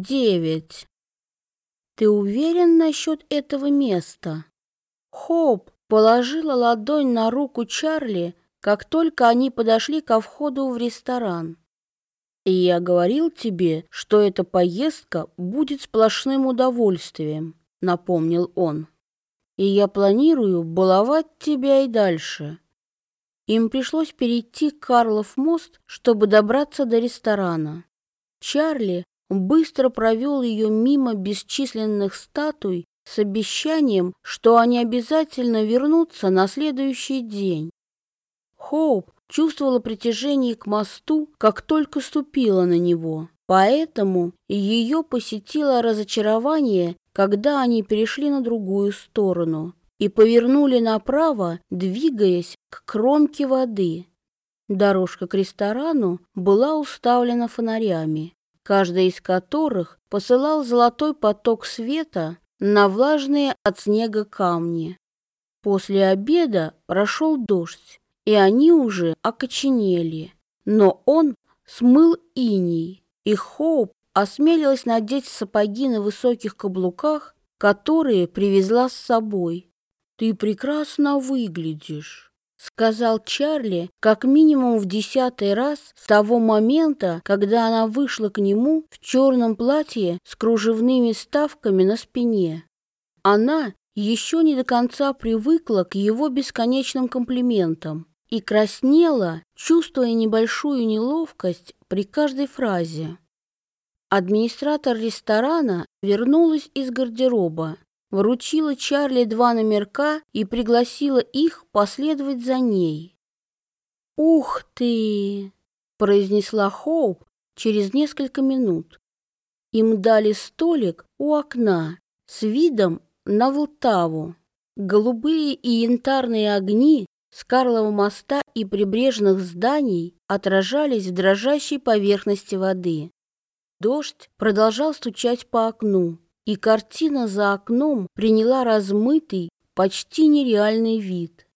девять. Ты уверен насчет этого места? Хоп положила ладонь на руку Чарли, как только они подошли ко входу в ресторан. И я говорил тебе, что эта поездка будет сплошным удовольствием, напомнил он. И я планирую баловать тебя и дальше. Им пришлось перейти Карлов мост, чтобы добраться до ресторана. Чарли быстро провел ее мимо бесчисленных статуй с обещанием, что они обязательно вернутся на следующий день. Хоуп чувствовала притяжение к мосту, как только ступила на него. Поэтому ее посетило разочарование, когда они перешли на другую сторону и повернули направо, двигаясь к кромке воды. Дорожка к ресторану была уставлена фонарями, каждый из которых посылал золотой поток света на влажные от снега камни. После обеда прошел дождь, и они уже окоченели. Но он смыл иней, и Хоуп осмелилась надеть сапоги на высоких каблуках, которые привезла с собой. «Ты прекрасно выглядишь», — сказал Чарли как минимум в десятый раз с того момента, когда она вышла к нему в черном платье с кружевными ставками на спине. Она еще не до конца привыкла к его бесконечным комплиментам и краснела, чувствуя небольшую неловкость при каждой фразе. Администратор ресторана вернулась из гардероба, вручила Чарли два номерка и пригласила их последовать за ней. «Ух ты!» – произнесла Хоуп через несколько минут. Им дали столик у окна с видом на Волтаву. Голубые и янтарные огни с Карлова моста и прибрежных зданий отражались в дрожащей поверхности воды. Дождь продолжал стучать по окну, и картина за окном приняла размытый, почти нереальный вид.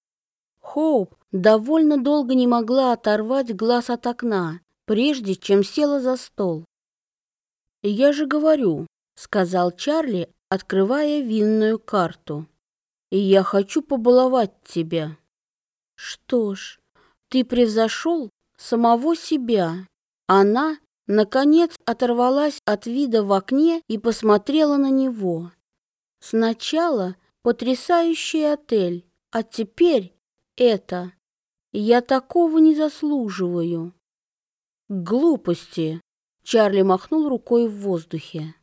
Хоуп довольно долго не могла оторвать глаз от окна, прежде чем села за стол. «Я же говорю», — сказал Чарли, открывая винную карту. «И я хочу побаловать тебя». Что ж, ты превзошел самого себя. Она, наконец, оторвалась от вида в окне и посмотрела на него. Сначала потрясающий отель, а теперь это. Я такого не заслуживаю. Глупости. Чарли махнул рукой в воздухе.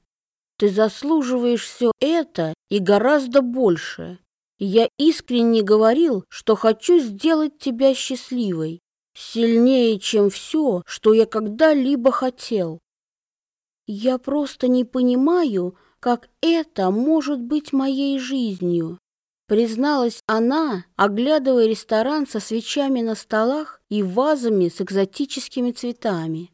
Ты заслуживаешь все это и гораздо больше. Я искренне говорил, что хочу сделать тебя счастливой, сильнее, чем все, что я когда-либо хотел. Я просто не понимаю, как это может быть моей жизнью, призналась она, оглядывая ресторан со свечами на столах и вазами с экзотическими цветами.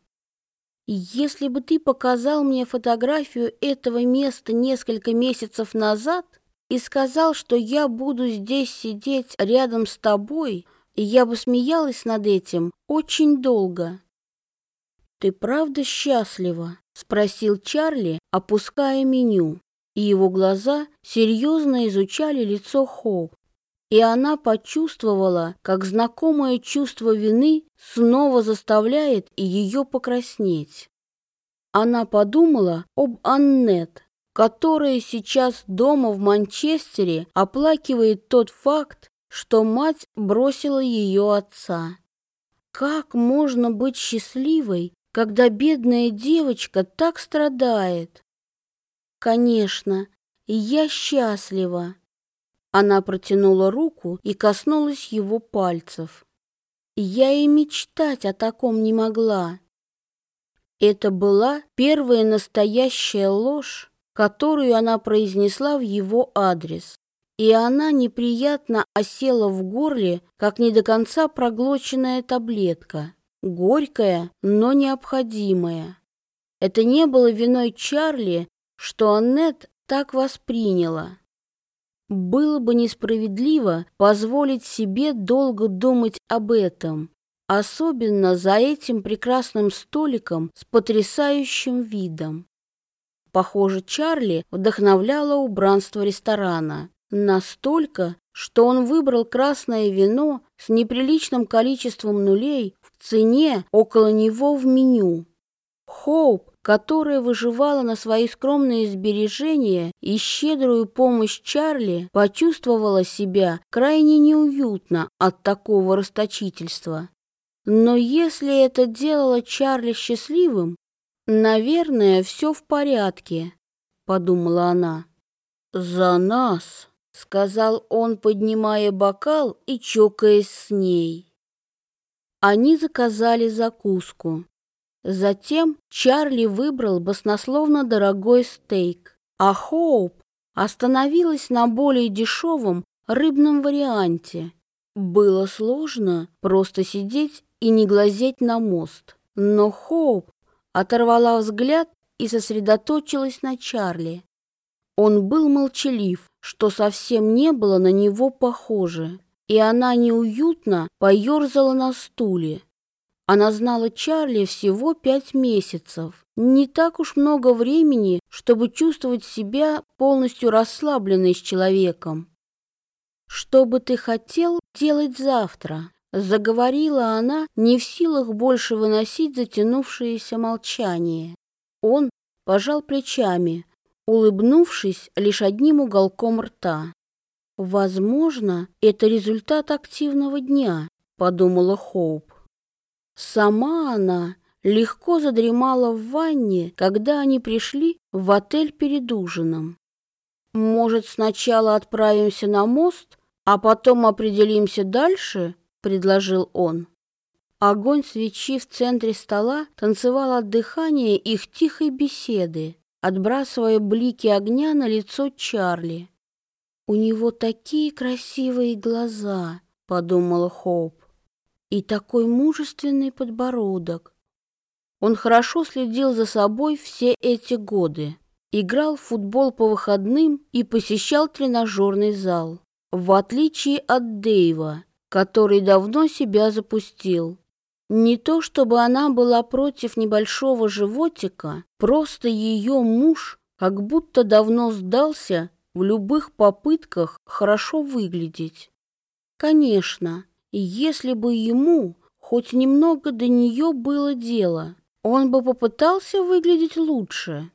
Если бы ты показал мне фотографию этого места несколько месяцев назад, и сказал, что я буду здесь сидеть рядом с тобой, и я бы смеялась над этим очень долго. «Ты правда счастлива?» — спросил Чарли, опуская меню, и его глаза серьезно изучали лицо Хоуп. И она почувствовала, как знакомое чувство вины снова заставляет ее покраснеть. Она подумала об Аннет, которая сейчас дома в Манчестере оплакивает тот факт, что мать бросила ее отца. Как можно быть счастливой, когда бедная девочка так страдает? Конечно, я счастлива. Она протянула руку и коснулась его пальцев. Я и мечтать о таком не могла. Это была первая настоящая ложь, которую она произнесла в его адрес. И она неприятно осела в горле, как не до конца проглоченная таблетка, горькая, но необходимая. Это не было виной Чарли, что Аннет так восприняла. Было бы несправедливо позволить себе долго думать об этом, особенно за этим прекрасным столиком с потрясающим видом. Похоже, Чарли вдохновляло убранство ресторана. Настолько, что он выбрал красное вино с неприличным количеством нулей в цене около него в меню. Хоуп, которая выживала на свои скромные сбережения и щедрую помощь Чарли, почувствовала себя крайне неуютно от такого расточительства. Но если это делало Чарли счастливым, наверное, все в порядке, подумала она. За нас, сказал он, поднимая бокал и чокаясь с ней. Они заказали закуску. Затем Чарли выбрал баснословно дорогой стейк, а Хоуп остановилась на более дешевом рыбном варианте. Было сложно просто сидеть и не глазеть на мост, но Хоуп оторвала взгляд и сосредоточилась на Чарли. Он был молчалив, что совсем не было на него похоже, и она неуютно поерзала на стуле. Она знала Чарли всего пять месяцев. Не так уж много времени, чтобы чувствовать себя полностью расслабленной с человеком. «Что бы ты хотел делать завтра?» Заговорила она, не в силах больше выносить затянувшееся молчание. Он пожал плечами, улыбнувшись лишь одним уголком рта. «Возможно, это результат активного дня», — подумала Хоуп. Сама она легко задремала в ванне, когда они пришли в отель перед ужином. «Может, сначала отправимся на мост, а потом определимся дальше?» — предложил он. Огонь свечи в центре стола танцевал от дыхания их тихой беседы, отбрасывая блики огня на лицо Чарли. «У него такие красивые глаза», — подумала Хоуп и такой мужественный подбородок. Он хорошо следил за собой все эти годы. Играл в футбол по выходным и посещал тренажерный зал. В отличие от Дэйва, который давно себя запустил. Не то чтобы она была против небольшого животика, просто ее муж как будто давно сдался в любых попытках хорошо выглядеть. Конечно, если бы ему хоть немного до нее было дело, он бы попытался выглядеть лучше.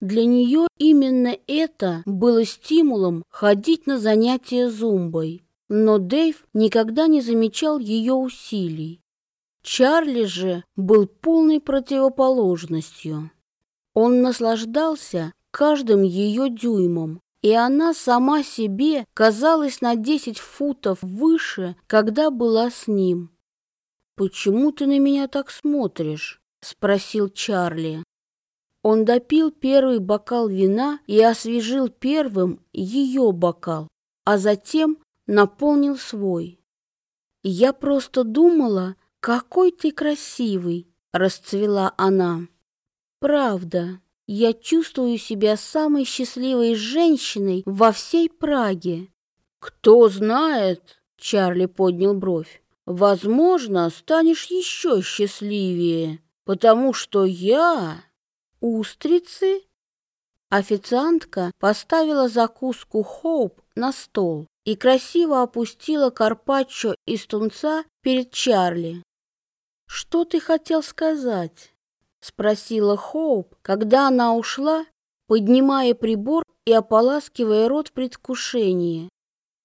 Для нее именно это было стимулом ходить на занятия зумбой. Но Дэйв никогда не замечал ее усилий. Чарли же был полной противоположностью. Он наслаждался каждым ее дюймом, и она сама себе казалась на десять футов выше, когда была с ним. «Почему ты на меня так смотришь?» — спросил Чарли. Он допил первый бокал вина и освежил первым ее бокал, а затем наполнил свой. «Я просто думала, какой ты красивый!» — расцвела она. «Правда, я чувствую себя самой счастливой женщиной во всей Праге. Кто знает, Чарли поднял бровь. Возможно, станешь еще счастливее, потому что я устрицы. Официантка поставила закуску Хоуп на стол и красиво опустила карпаччо из тунца перед Чарли. Что ты хотел сказать? спросила Хоуп, когда она ушла, поднимая прибор и ополаскивая рот в предвкушении.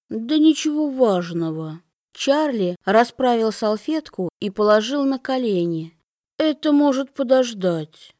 Да ничего важного. Чарли расправил салфетку и положил на колени. Это может подождать.